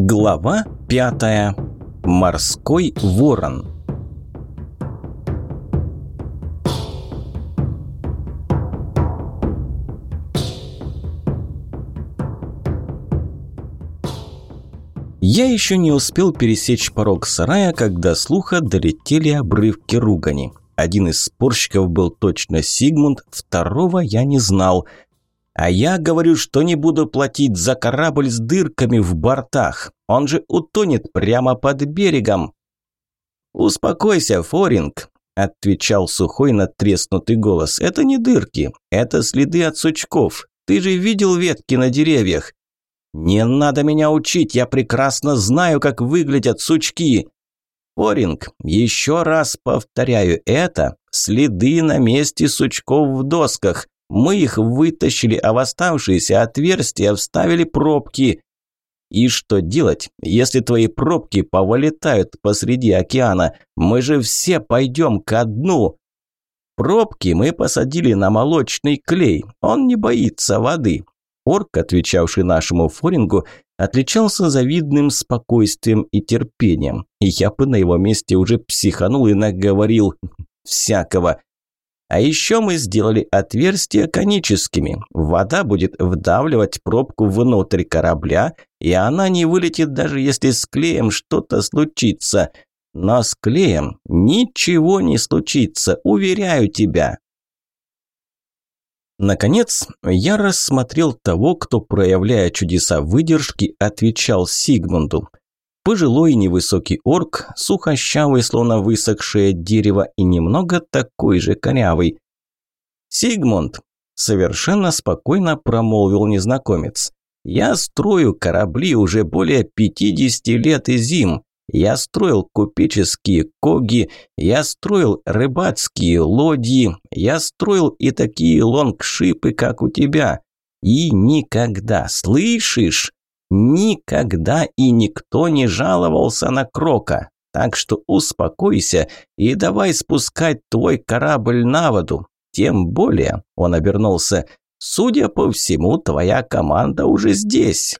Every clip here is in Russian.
Глава пятая. Морской ворон. Я еще не успел пересечь порог сарая, когда слуха долетели обрывки ругани. Один из спорщиков был точно Сигмунд, второго я не знал – а я говорю, что не буду платить за корабль с дырками в бортах. Он же утонет прямо под берегом. Успокойся, Форинг, отвечал сухой надтреснутый голос. Это не дырки, это следы от сучков. Ты же видел ветки на деревьях. Не надо меня учить, я прекрасно знаю, как выглядят сучки. Форинг, еще раз повторяю, это следы на месте сучков в досках. Мы их вытащили, а в оставшиеся отверстия вставили пробки. И что делать, если твои пробки повылетают посреди океана? Мы же все пойдем ко дну. Пробки мы посадили на молочный клей. Он не боится воды. Орк, отвечавший нашему форингу, отличался завидным спокойствием и терпением. И я бы на его месте уже психанул и наговорил всякого. А еще мы сделали отверстия коническими. Вода будет вдавливать пробку внутрь корабля, и она не вылетит, даже если с клеем что-то случится. Но с клеем ничего не случится, уверяю тебя. Наконец, я рассмотрел того, кто, проявляя чудеса выдержки, отвечал Сигмунду. Пожилой невысокий орк, сухощавый, словно высохшее дерево, и немного такой же корявый. «Сигмунд!» – совершенно спокойно промолвил незнакомец. «Я строю корабли уже более 50 лет и зим. Я строил купеческие коги, я строил рыбацкие лодьи, я строил и такие лонгшипы, как у тебя. И никогда, слышишь, Никогда и никто не жаловался на Крока. Так что успокойся и давай спускать твой корабль на воду. Тем более, он обернулся, судя по всему, твоя команда уже здесь.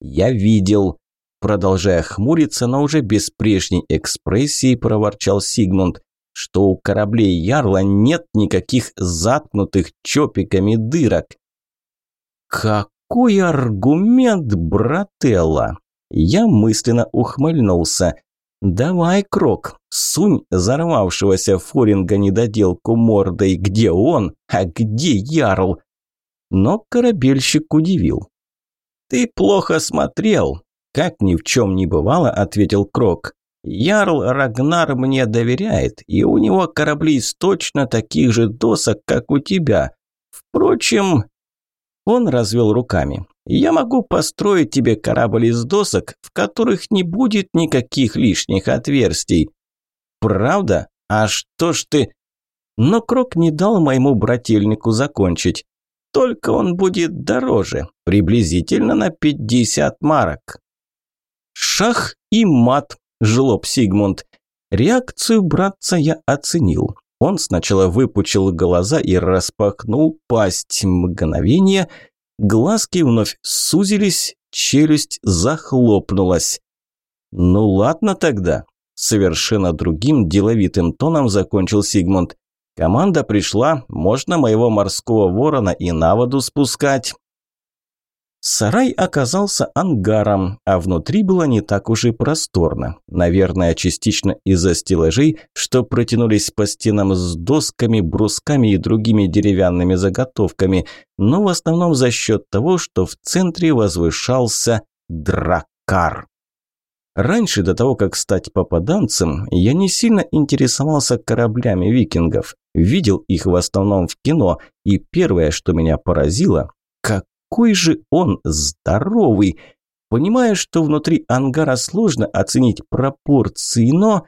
Я видел. Продолжая хмуриться, но уже без прежней экспрессии, проворчал Сигмунд, что у кораблей Ярла нет никаких заткнутых чопиками дырок. «Как какой аргумент, брателла!» Я мысленно ухмыльнулся. «Давай, Крок, сунь взорвавшегося форинга недоделку мордой, где он, а где Ярл?» Но корабельщик удивил. «Ты плохо смотрел», – как ни в чем не бывало, ответил Крок. «Ярл Рагнар мне доверяет, и у него корабли из точно таких же досок, как у тебя. Впрочем, он развел руками. «Я могу построить тебе корабль из досок, в которых не будет никаких лишних отверстий». «Правда? А что ж ты...» Но Крок не дал моему брательнику закончить. «Только он будет дороже, приблизительно на 50 марок». «Шах и мат», – жлоб Сигмунд. Реакцию братца я оценил. Он сначала выпучил глаза и распахнул пасть. Мгновение, глазки вновь сузились, челюсть захлопнулась. «Ну ладно тогда», – совершенно другим деловитым тоном закончил Сигмунд. «Команда пришла, можно моего морского ворона и на воду спускать». Сарай оказался ангаром, а внутри было не так уж и просторно. Наверное, частично из-за стеллажей, что протянулись по стенам с досками, брусками и другими деревянными заготовками, но в основном за счет того, что в центре возвышался дракар. Раньше, до того, как стать попаданцем, я не сильно интересовался кораблями викингов. Видел их в основном в кино, и первое, что меня поразило, как какой же он здоровый! Понимаю, что внутри ангара сложно оценить пропорции, но...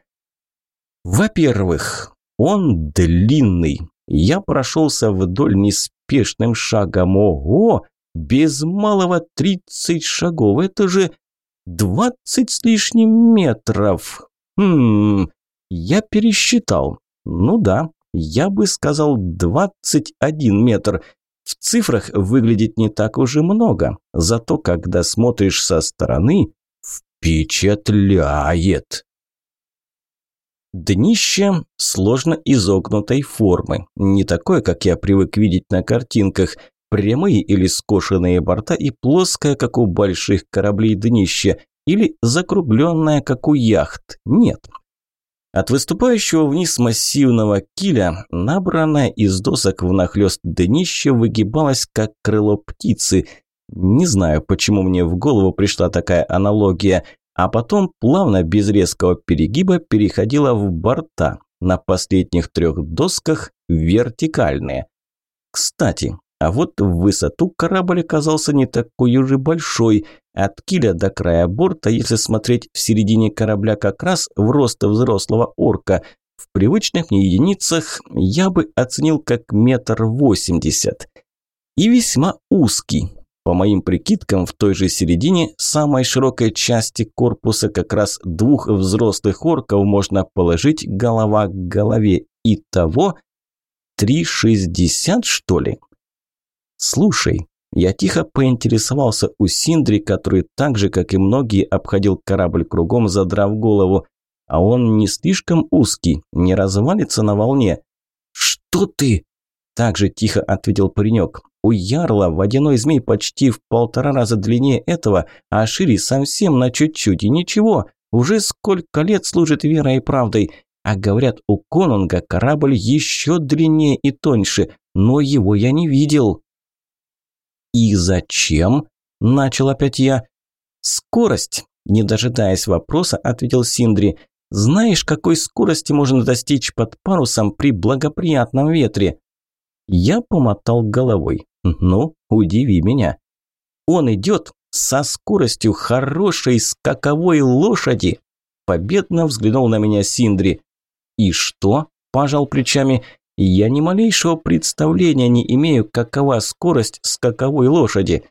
Во-первых, он длинный. Я прошелся вдоль неспешным шагом. Ого! Без малого 30 шагов. Это же 20 с лишним метров. Хм, я пересчитал. Ну да, я бы сказал 21 метр. В цифрах выглядит не так уж и много, зато когда смотришь со стороны, Впечатляет! Днище сложно изогнутой формы, не такое, как я привык видеть на картинках, прямые или скошенные борта и плоское, как у больших кораблей днище, или закругленное, как у яхт. Нет. От выступающего вниз массивного киля, набранное из досок внахлёст днище выгибалось, как крыло птицы. Не знаю, почему мне в голову пришла такая аналогия – а потом плавно без резкого перегиба переходила в борта, на последних трех досках вертикальные. Кстати, а вот в высоту корабль оказался не такой уже большой. От киля до края борта, если смотреть в середине корабля как раз в рост взрослого орка, в привычных мне единицах я бы оценил как метр восемьдесят. И весьма узкий, по моим прикидкам, в той же середине самой широкой части корпуса как раз двух взрослых орков можно положить голова к голове. Итого 3,60 что ли? Слушай, я тихо поинтересовался у Синдри, который так же, как и многие, обходил корабль кругом, задрав голову. А он не слишком узкий, не развалится на волне. «Что ты?» – так же тихо ответил паренек. У ярла водяной змей почти в полтора раза длиннее этого, а шире совсем на чуть-чуть. И ничего, уже сколько лет служит верой и правдой. А говорят, у конунга корабль еще длиннее и тоньше, но его я не видел. «И зачем?» – начал опять я. «Скорость», – не дожидаясь вопроса, ответил Синдри. «Знаешь, какой скорости можно достичь под парусом при благоприятном ветре?» Я помотал головой. Ну, удиви меня. Он идет со скоростью хорошей скаковой лошади. Победно взглянул на меня Синдри. И что? Пожал плечами. Я ни малейшего представления не имею, какова скорость скаковой лошади.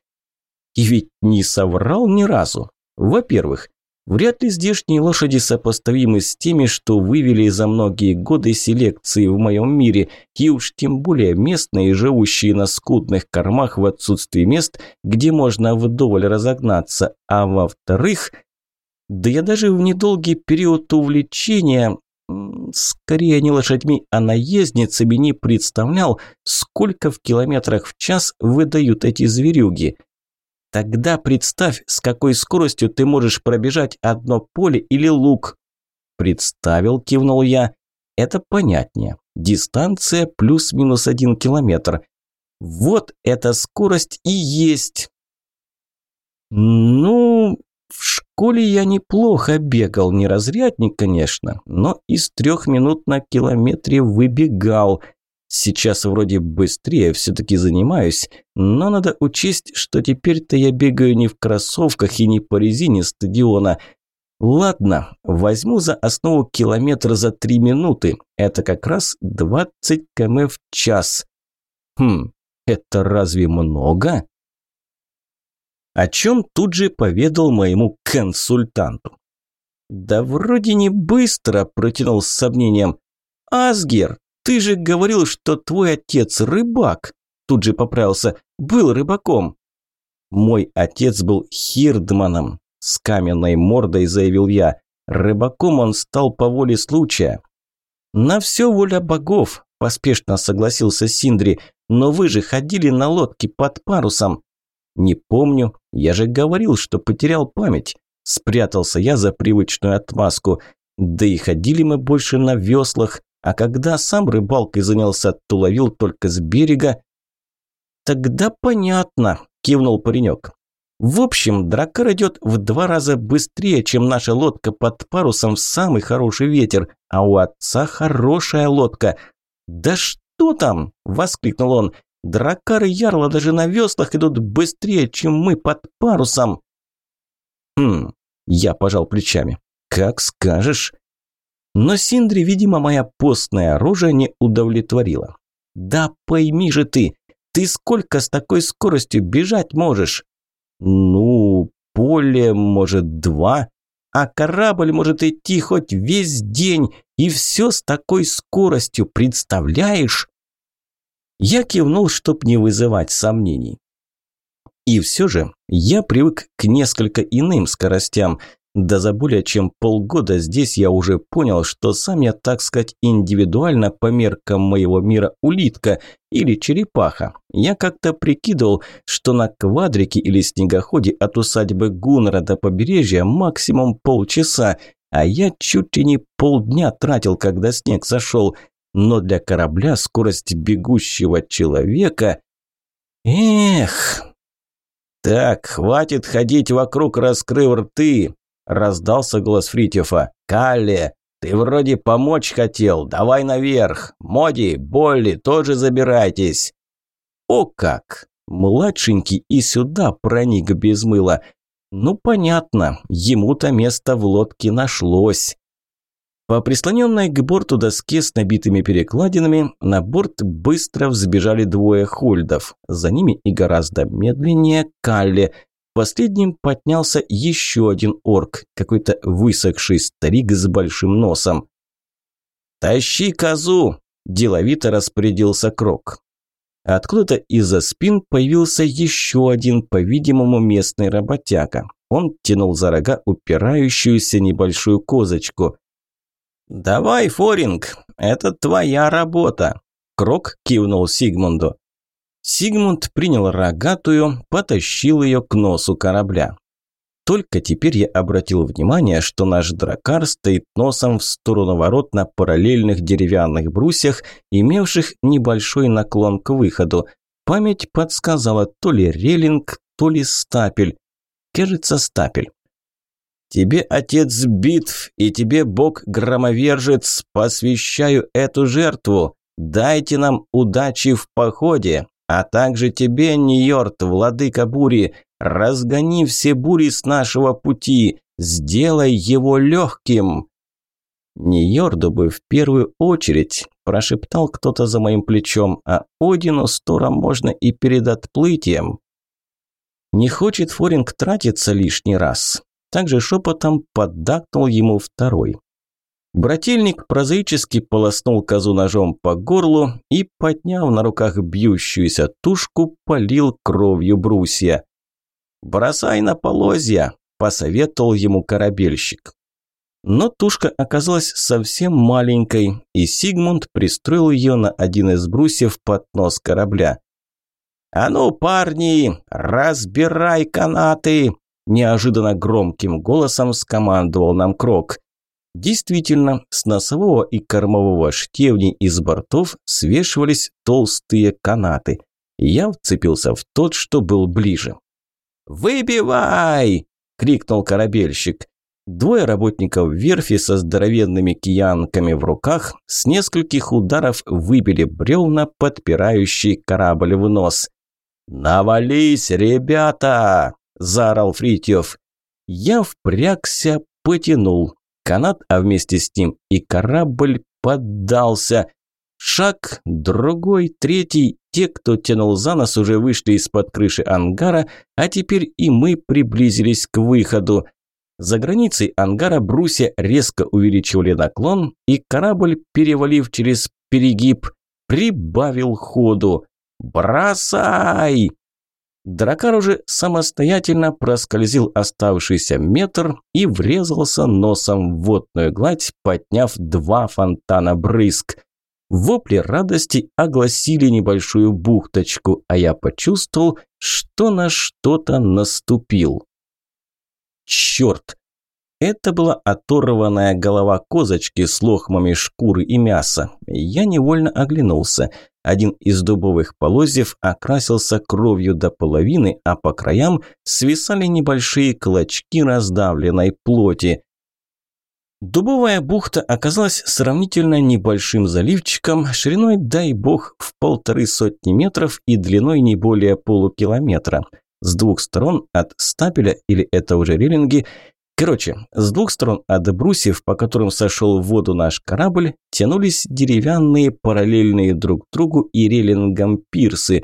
И ведь не соврал ни разу. Во-первых, Вряд ли здешние лошади сопоставимы с теми, что вывели за многие годы селекции в моем мире, и уж тем более местные, живущие на скудных кормах в отсутствии мест, где можно вдоволь разогнаться. А во-вторых, да я даже в недолгий период увлечения, скорее не лошадьми, а наездницами не представлял, сколько в километрах в час выдают эти зверюги. Тогда представь, с какой скоростью ты можешь пробежать одно поле или луг. Представил, кивнул я. Это понятнее. Дистанция плюс-минус один километр. Вот эта скорость и есть. Ну, в школе я неплохо бегал, не разрядник, конечно, но из трех минут на километре выбегал – Сейчас вроде быстрее все-таки занимаюсь, но надо учесть, что теперь-то я бегаю не в кроссовках и не по резине стадиона. Ладно, возьму за основу километр за три минуты. Это как раз 20 км в час. Хм, это разве много? О чем тут же поведал моему консультанту. Да вроде не быстро, протянул с сомнением. Асгер, «Ты же говорил, что твой отец рыбак!» Тут же поправился. «Был рыбаком!» «Мой отец был хирдманом!» С каменной мордой заявил я. «Рыбаком он стал по воле случая!» «На все воля богов!» – поспешно согласился Синдри. «Но вы же ходили на лодке под парусом!» «Не помню. Я же говорил, что потерял память!» Спрятался я за привычную отмазку. Да и ходили мы больше на веслах, а когда сам рыбалкой занялся, то ловил только с берега. «Тогда понятно», – кивнул паренек. «В общем, дракар идет в два раза быстрее, чем наша лодка под парусом в самый хороший ветер, а у отца хорошая лодка. Да что там?» – воскликнул он. «Дракар и ярла даже на веслах идут быстрее, чем мы под парусом». «Хм», – я пожал плечами. «Как скажешь». Но Синдри, видимо, моя постное оружие не удовлетворило. «Да пойми же ты, ты сколько с такой скоростью бежать можешь?» «Ну, поле, может, два, а корабль может идти хоть весь день, и все с такой скоростью, представляешь?» Я кивнул, чтоб не вызывать сомнений. И все же я привык к несколько иным скоростям. Да за более чем полгода здесь я уже понял, что сам я, так сказать, индивидуально по меркам моего мира улитка или черепаха. Я как-то прикидывал, что на квадрике или снегоходе от усадьбы Гуннера до побережья максимум полчаса, а я чуть ли не полдня тратил, когда снег сошел. Но для корабля скорость бегущего человека... Эх... «Так, хватит ходить вокруг, раскрыв рты!» Раздался голос Фритьефа. «Калле, ты вроде помочь хотел, давай наверх. Моди, Болли, тоже забирайтесь». «О как! Младшенький и сюда проник без мыла. Ну, понятно, ему-то место в лодке нашлось». По прислоненной к борту доске с набитыми перекладинами на борт быстро взбежали двое хольдов. За ними и гораздо медленнее Калле, Последним поднялся еще один орк, какой-то высохший старик с большим носом. «Тащи козу!» – деловито распорядился Крок. Откуда-то из-за спин появился еще один, по-видимому, местный работяга. Он тянул за рога упирающуюся небольшую козочку. «Давай, Форинг, это твоя работа!» Крок кивнул Сигмунду. Сигмунд принял рогатую, потащил ее к носу корабля. Только теперь я обратил внимание, что наш дракар стоит носом в сторону ворот на параллельных деревянных брусьях, имевших небольшой наклон к выходу. Память подсказала то ли релинг, то ли стапель. Кажется, стапель. «Тебе, отец битв, и тебе, бог-громовержец, посвящаю эту жертву. Дайте нам удачи в походе!» А также тебе, Ньорд, владыка бури, разгони все бури с нашего пути, сделай его легким». «Ньорду бы в первую очередь», – прошептал кто-то за моим плечом, «а Одину с можно и перед отплытием». Не хочет Форинг тратиться лишний раз. Также шепотом поддакнул ему второй. Брательник прозаически полоснул козу ножом по горлу и, подняв на руках бьющуюся тушку, полил кровью брусья. «Бросай на полозья!» – посоветовал ему корабельщик. Но тушка оказалась совсем маленькой, и Сигмунд пристроил ее на один из брусьев под нос корабля. «А ну, парни, разбирай канаты!» – неожиданно громким голосом скомандовал нам Крок. Действительно, с носового и кормового штевней из бортов свешивались толстые канаты. Я вцепился в тот, что был ближе. «Выбивай!» – крикнул корабельщик. Двое работников верфи со здоровенными киянками в руках с нескольких ударов выбили бревна, подпирающие корабль в нос. «Навались, ребята!» – заорал Фритьев. Я впрягся, потянул канат, а вместе с ним и корабль поддался. Шаг, другой, третий. Те, кто тянул за нас, уже вышли из-под крыши ангара, а теперь и мы приблизились к выходу. За границей ангара брусья резко увеличивали наклон, и корабль, перевалив через перегиб, прибавил ходу. «Бросай!» Дракар уже самостоятельно проскользил оставшийся метр и врезался носом в водную гладь, подняв два фонтана брызг. Вопли радости огласили небольшую бухточку, а я почувствовал, что на что-то наступил. Черт! Это была оторванная голова козочки с лохмами шкуры и мяса. Я невольно оглянулся. Один из дубовых полозьев окрасился кровью до половины, а по краям свисали небольшие клочки раздавленной плоти. Дубовая бухта оказалась сравнительно небольшим заливчиком, шириной, дай бог, в полторы сотни метров и длиной не более полукилометра. С двух сторон от стапеля, или это уже релинги, Короче, с двух сторон от брусьев, по которым сошел в воду наш корабль, тянулись деревянные параллельные друг другу и релингам пирсы.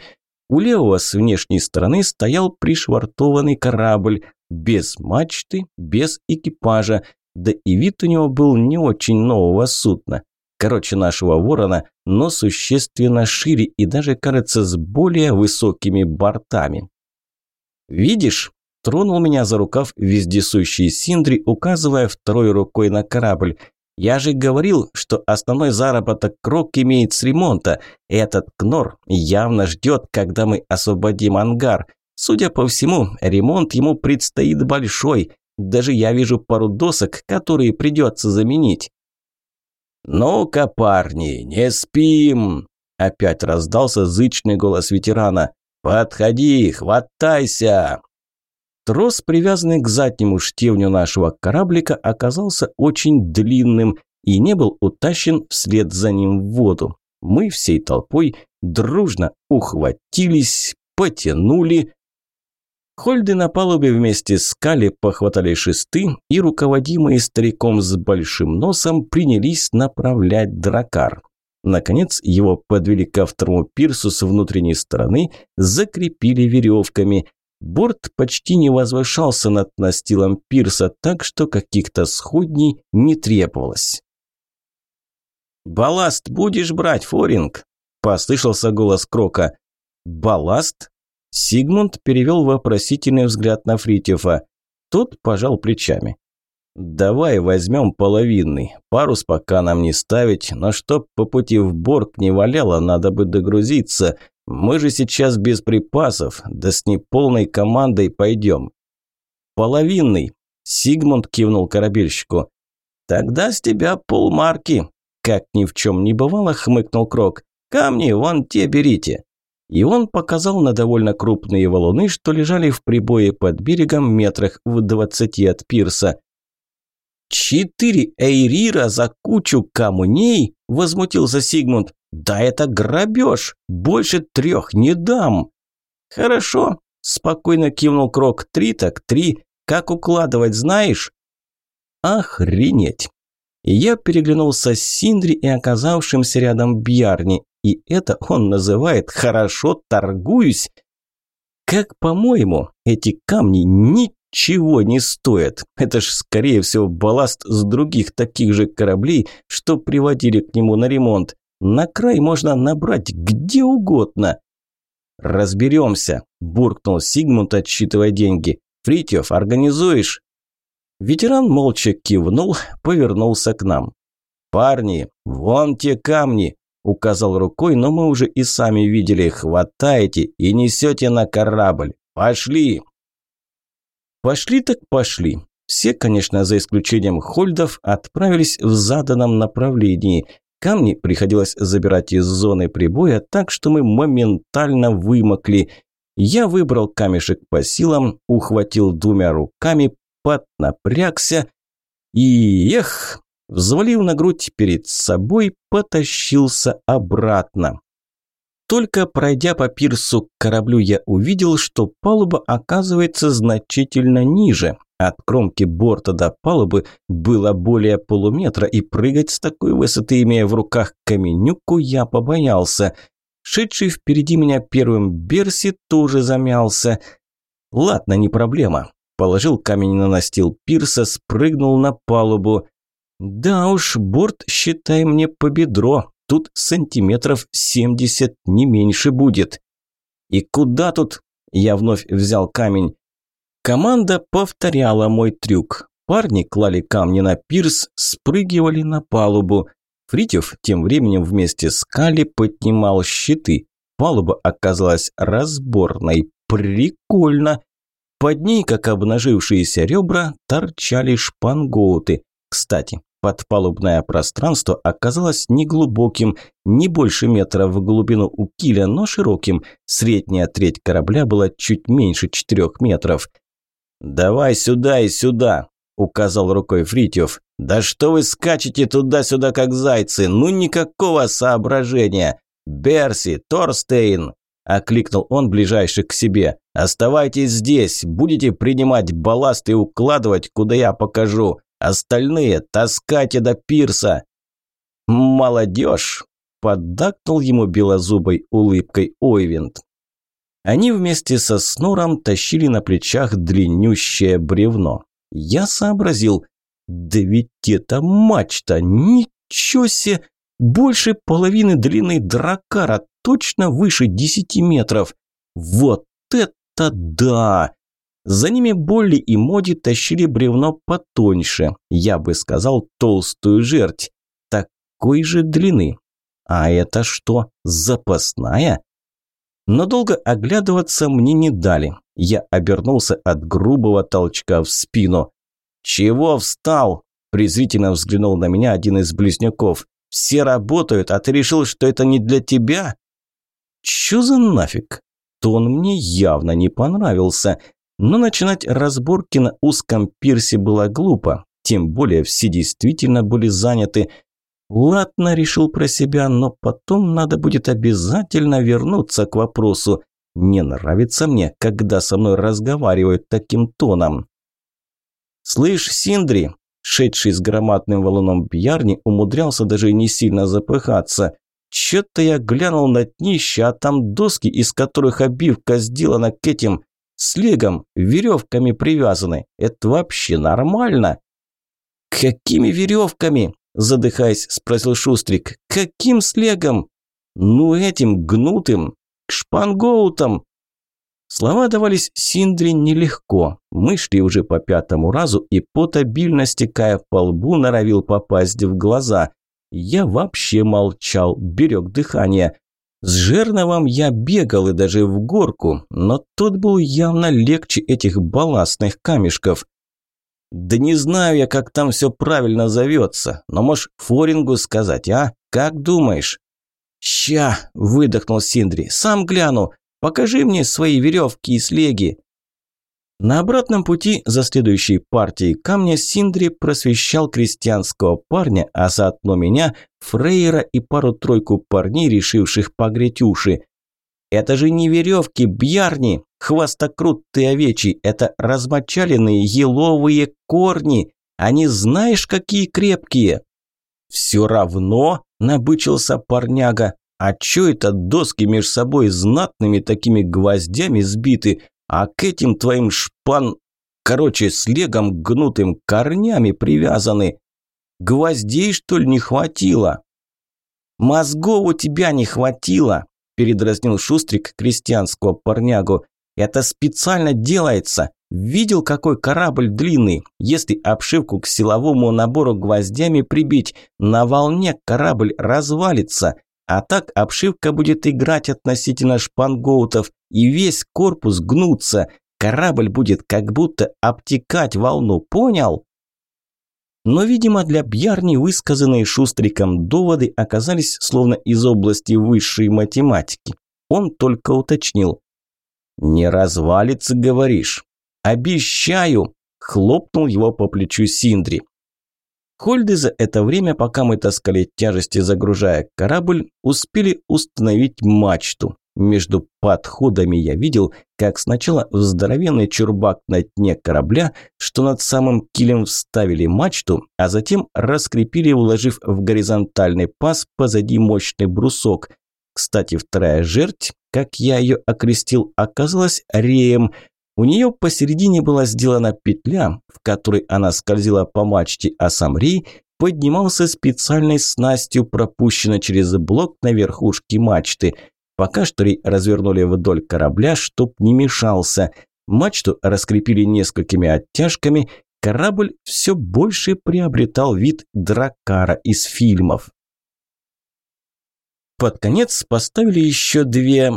У левого с внешней стороны стоял пришвартованный корабль, без мачты, без экипажа, да и вид у него был не очень нового судна. Короче, нашего ворона, но существенно шире и даже, кажется, с более высокими бортами. «Видишь?» Тронул меня за рукав вездесущий Синдри, указывая второй рукой на корабль. «Я же говорил, что основной заработок Крок имеет с ремонта. Этот Кнор явно ждет, когда мы освободим ангар. Судя по всему, ремонт ему предстоит большой. Даже я вижу пару досок, которые придется заменить». «Ну-ка, парни, не спим!» Опять раздался зычный голос ветерана. «Подходи, хватайся!» Трос, привязанный к заднему штевню нашего кораблика, оказался очень длинным и не был утащен вслед за ним в воду. Мы всей толпой дружно ухватились, потянули. Хольды на палубе вместе с Кали похватали шесты и, руководимые стариком с большим носом, принялись направлять дракар. Наконец его подвели ко второму пирсу с внутренней стороны, закрепили веревками. Борт почти не возвышался над настилом пирса, так что каких-то сходней не требовалось. «Балласт будешь брать, Форинг?» – послышался голос Крока. «Балласт?» Сигмунд перевел вопросительный взгляд на Фритьефа. Тот пожал плечами. «Давай возьмем половинный. Парус пока нам не ставить, но чтоб по пути в Борг не валяло, надо бы догрузиться. Мы же сейчас без припасов, да с неполной командой пойдем». «Половинный», – Сигмунд кивнул корабельщику. «Тогда с тебя полмарки», – как ни в чем не бывало, хмыкнул Крок. «Камни вон те берите». И он показал на довольно крупные валуны, что лежали в прибое под берегом метрах в двадцати от пирса. «Четыре эйрира за кучу камней?» – возмутился Сигмунд. «Да это грабеж! Больше трех не дам!» «Хорошо», – спокойно кивнул Крок. «Три так три. Как укладывать, знаешь?» «Охренеть!» Я переглянулся с Синдри и оказавшимся рядом Бьярни, и это он называет «хорошо торгуюсь». Как по-моему, эти камни ни чего не стоит. Это ж, скорее всего, балласт с других таких же кораблей, что приводили к нему на ремонт. На край можно набрать где угодно. «Разберемся», – буркнул Сигмунд, отсчитывая деньги. «Фритьев, организуешь?» Ветеран молча кивнул, повернулся к нам. «Парни, вон те камни!» – указал рукой, но мы уже и сами видели. «Хватаете и несете на корабль! Пошли!» Пошли так пошли. Все, конечно, за исключением хольдов, отправились в заданном направлении. Камни приходилось забирать из зоны прибоя, так что мы моментально вымокли. Я выбрал камешек по силам, ухватил двумя руками, поднапрягся и, эх, взвалив на грудь перед собой, потащился обратно. Только пройдя по пирсу к кораблю, я увидел, что палуба оказывается значительно ниже. От кромки борта до палубы было более полуметра, и прыгать с такой высоты, имея в руках каменюку, я побоялся. Шедший впереди меня первым Берси тоже замялся. Ладно, не проблема. Положил камень на настил пирса, спрыгнул на палубу. Да уж, борт, считай мне по бедро, Тут сантиметров 70 не меньше будет. И куда тут? Я вновь взял камень. Команда повторяла мой трюк. Парни клали камни на пирс, спрыгивали на палубу. Фритьев тем временем вместе с Кали поднимал щиты. Палуба оказалась разборной. Прикольно. Под ней, как обнажившиеся ребра, торчали шпангоуты. Кстати, Подпалубное пространство оказалось неглубоким, не больше метра в глубину у киля, но широким. Средняя треть корабля была чуть меньше четырех метров. «Давай сюда и сюда», – указал рукой Фритьев. «Да что вы скачете туда-сюда, как зайцы? Ну никакого соображения! Берси, Торстейн!» – окликнул он ближайших к себе. «Оставайтесь здесь, будете принимать балласт и укладывать, куда я покажу. Остальные таскайте до пирса!» «Молодежь!» – поддакнул ему белозубой улыбкой Ойвент. Они вместе со Снором тащили на плечах длиннющее бревно. Я сообразил, да ведь это мачта, ничего себе! Больше половины длины дракара, точно выше десяти метров. Вот это да! За ними Болли и Моди тащили бревно потоньше, я бы сказал, толстую жерть, такой же длины. А это что, запасная? Но долго оглядываться мне не дали. Я обернулся от грубого толчка в спину. «Чего встал?» – презрительно взглянул на меня один из близнюков. «Все работают, а ты решил, что это не для тебя?» «Чё за нафиг?» Тон мне явно не понравился. Но начинать разборки на узком пирсе было глупо. Тем более все действительно были заняты. Ладно, решил про себя, но потом надо будет обязательно вернуться к вопросу. Не нравится мне, когда со мной разговаривают таким тоном. «Слышь, Синдри!» Шедший с громадным валуном Бьярни умудрялся даже не сильно запыхаться. Чё-то я глянул на днище, а там доски, из которых обивка сделана к этим слегом, веревками привязаны. Это вообще нормально? Какими веревками? Задыхаясь, спросил Шустрик. «Каким слегом?» «Ну, этим, гнутым, шпангоутом». Слова давались Синдре нелегко. Мы шли уже по пятому разу, и пот обильно стекая по лбу норовил попасть в глаза. Я вообще молчал, берег дыхание. С жерновом я бегал и даже в горку, но тот был явно легче этих балластных камешков. «Да не знаю я, как там все правильно зовется, но можешь Форингу сказать, а? Как думаешь?» «Ща!» – выдохнул Синдри. «Сам гляну. Покажи мне свои веревки и слеги». На обратном пути за следующей партией камня Синдри просвещал крестьянского парня, а заодно меня, Фрейера и пару-тройку парней, решивших погреть уши. «Это же не веревки, бьярни!» Хвостокрут ты овечий – это размочаленные еловые корни. Они знаешь, какие крепкие. Все равно, набычился парняга. А чё это доски меж собой знатными такими гвоздями сбиты, а к этим твоим шпан... Короче, с легом гнутым корнями привязаны. Гвоздей, что ли, не хватило? Мозгов у тебя не хватило, передразнил Шустрик крестьянского парнягу. Это специально делается. Видел, какой корабль длинный? Если обшивку к силовому набору гвоздями прибить, на волне корабль развалится. А так обшивка будет играть относительно шпангоутов, и весь корпус гнуться. Корабль будет как будто обтекать волну, понял? Но, видимо, для Бьярни высказанные Шустриком доводы оказались словно из области высшей математики. Он только уточнил. «Не развалится, говоришь?» «Обещаю!» – хлопнул его по плечу Синдри. Хольды за это время, пока мы таскали тяжести, загружая корабль, успели установить мачту. Между подходами я видел, как сначала в здоровенный чурбак на дне корабля, что над самым килем вставили мачту, а затем раскрепили, уложив в горизонтальный паз позади мощный брусок. Кстати, вторая жерть как я ее окрестил, оказалась реем. У нее посередине была сделана петля, в которой она скользила по мачте, а сам рей поднимался специальной снастью, пропущенной через блок на верхушке мачты. Пока что рей развернули вдоль корабля, чтоб не мешался. Мачту раскрепили несколькими оттяжками, корабль все больше приобретал вид дракара из фильмов. Под конец поставили еще две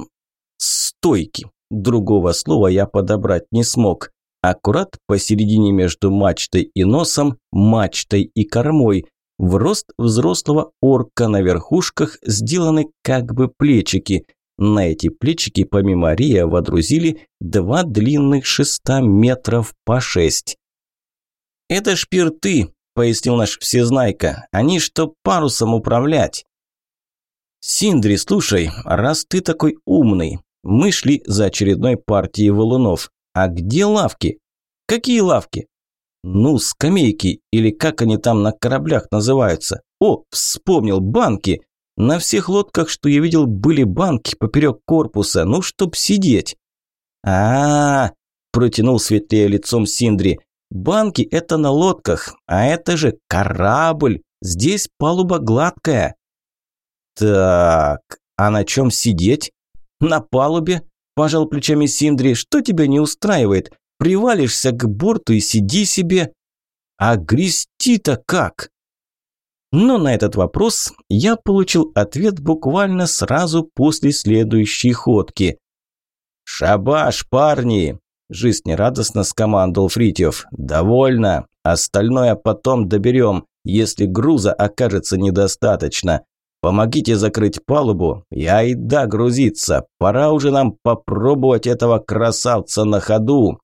стойки. Другого слова я подобрать не смог. Аккурат посередине между мачтой и носом, мачтой и кормой. В рост взрослого орка на верхушках сделаны как бы плечики. На эти плечики помимо Рия водрузили два длинных шеста метров по шесть. «Это шпирты», – пояснил наш всезнайка. «Они, что парусом управлять». «Синдри, слушай, раз ты такой умный, мы шли за очередной партией валунов. А где лавки? Какие лавки? Ну, скамейки, или как они там на кораблях называются. О, вспомнил, банки. На всех лодках, что я видел, были банки поперек корпуса, ну, чтоб сидеть. а, -а, -а протянул светлее лицом Синдри. «Банки – это на лодках, а это же корабль. Здесь палуба гладкая». «Так, а на чем сидеть?» «На палубе?» – пожал плечами Синдри. «Что тебя не устраивает? Привалишься к борту и сиди себе. А грести-то как? Но на этот вопрос я получил ответ буквально сразу после следующей ходки. «Шабаш, парни!» – жизнерадостно скомандовал Фритьев. «Довольно. Остальное потом доберем, если груза окажется недостаточно. Помогите закрыть палубу и айда грузиться. Пора уже нам попробовать этого красавца на ходу».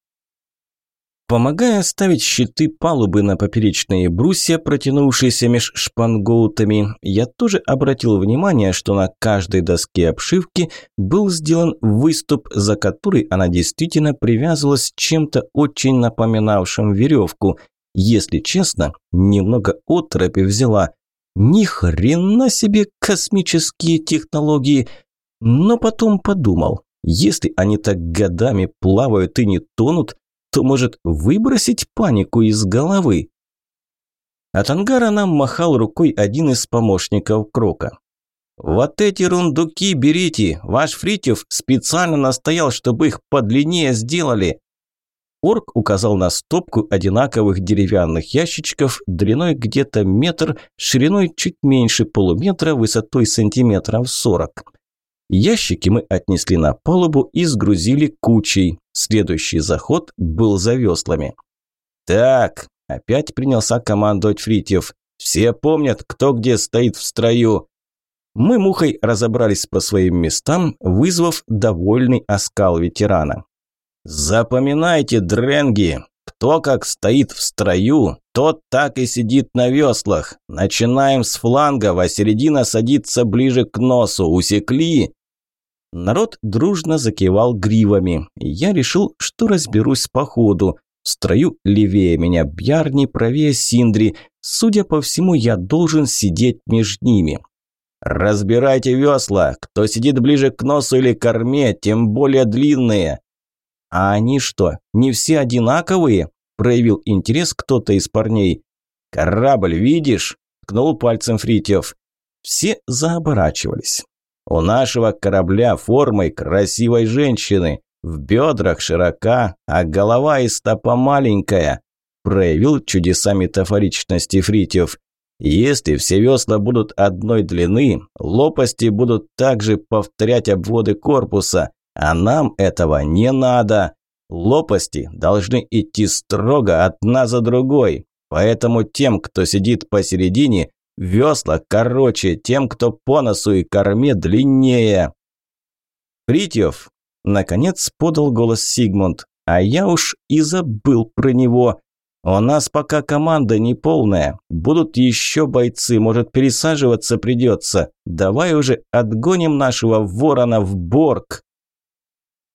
Помогая ставить щиты палубы на поперечные брусья, протянувшиеся меж шпангоутами, я тоже обратил внимание, что на каждой доске обшивки был сделан выступ, за который она действительно привязывалась чем-то очень напоминавшим веревку. Если честно, немного отропи взяла. Ни хрена себе космические технологии. Но потом подумал, если они так годами плавают и не тонут, то может выбросить панику из головы. От ангара нам махал рукой один из помощников Крока. «Вот эти рундуки берите, ваш Фритьев специально настоял, чтобы их подлиннее сделали». Орк указал на стопку одинаковых деревянных ящичков, длиной где-то метр, шириной чуть меньше полуметра, высотой сантиметров сорок. Ящики мы отнесли на палубу и сгрузили кучей. Следующий заход был за веслами. «Так», – опять принялся командовать Фритьев. «Все помнят, кто где стоит в строю». Мы мухой разобрались по своим местам, вызвав довольный оскал ветерана. «Запоминайте, дренги, кто как стоит в строю, тот так и сидит на веслах. Начинаем с фланга, а середина садится ближе к носу. Усекли?» Народ дружно закивал гривами. Я решил, что разберусь по ходу. В строю левее меня Бьярни, правее Синдри. Судя по всему, я должен сидеть между ними. «Разбирайте весла. Кто сидит ближе к носу или корме, тем более длинные». «А они что, не все одинаковые?» – проявил интерес кто-то из парней. «Корабль видишь?» – ткнул пальцем Фритьев. Все заоборачивались. У нашего корабля формой красивой женщины. В бедрах широка, а голова и стопа маленькая. Проявил чудеса метафоричности Фритьев. Если все весла будут одной длины, лопасти будут также повторять обводы корпуса, а нам этого не надо. Лопасти должны идти строго одна за другой, поэтому тем, кто сидит посередине, Весла короче, тем, кто по носу и корме длиннее. Фритьев, наконец подал голос Сигмунд, а я уж и забыл про него. У нас пока команда не полная, будут еще бойцы, может пересаживаться придется. Давай уже отгоним нашего ворона в борг.